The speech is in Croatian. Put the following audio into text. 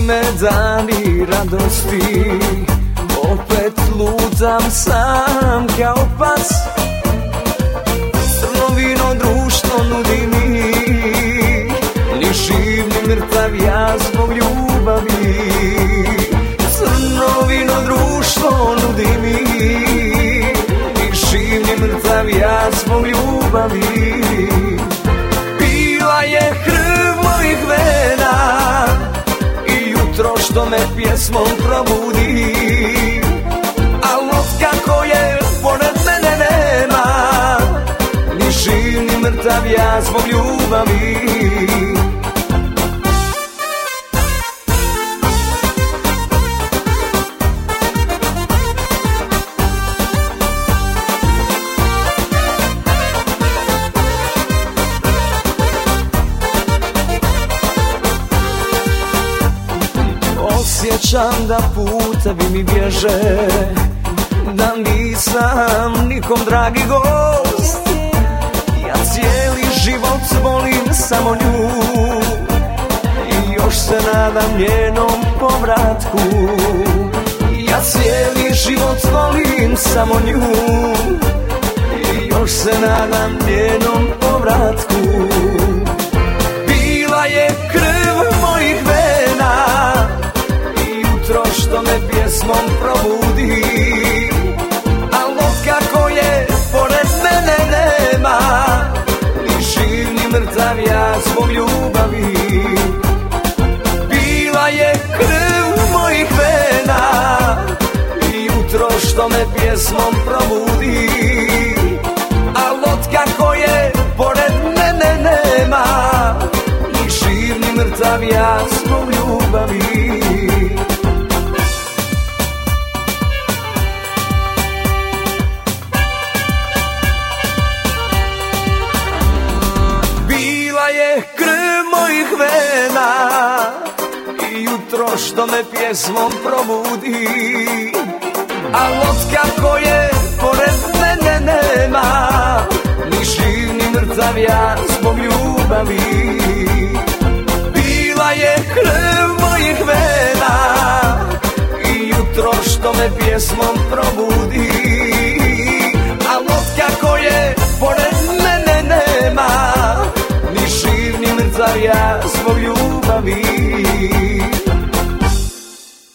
me dani radosti Opet lutam sam kao pas. Crno društvo nudi mi Ni živ ni mrtav ja zbog ljubavi. Crno vino društvo nudi mi Ni živ ni mrtav ja zbog ljubavi pjesmom probudi. Al kako je pored mene nema Ni živ ni mrtav ja zbog ljubavi Osjećam da putevi mi bježe. Da nisam nikom dragi gost. Ja cijeli život volim samo nju. I još se nadam njenom povratku. Ja cijeli život volim samo nju. I još se nadam njenom povratku pjesmom probudi. Al kako je pored mene nema Ni živ ni mrtav ja zbog ljubavi. Bila je krv mojih vena I jutro što me pjesmom probudi. Al kako je pored mene nema Ni živ ni skrivena I jutro što me pjesmom probudi. A lotka koje pored mene nema Ni živ ni mrtav ja zbog ljubavi. Bila je krv mojih vena. I jutro što me pjesmom probudi. A lotka koje pored mene nema Ni živ ni mrtav ja vida.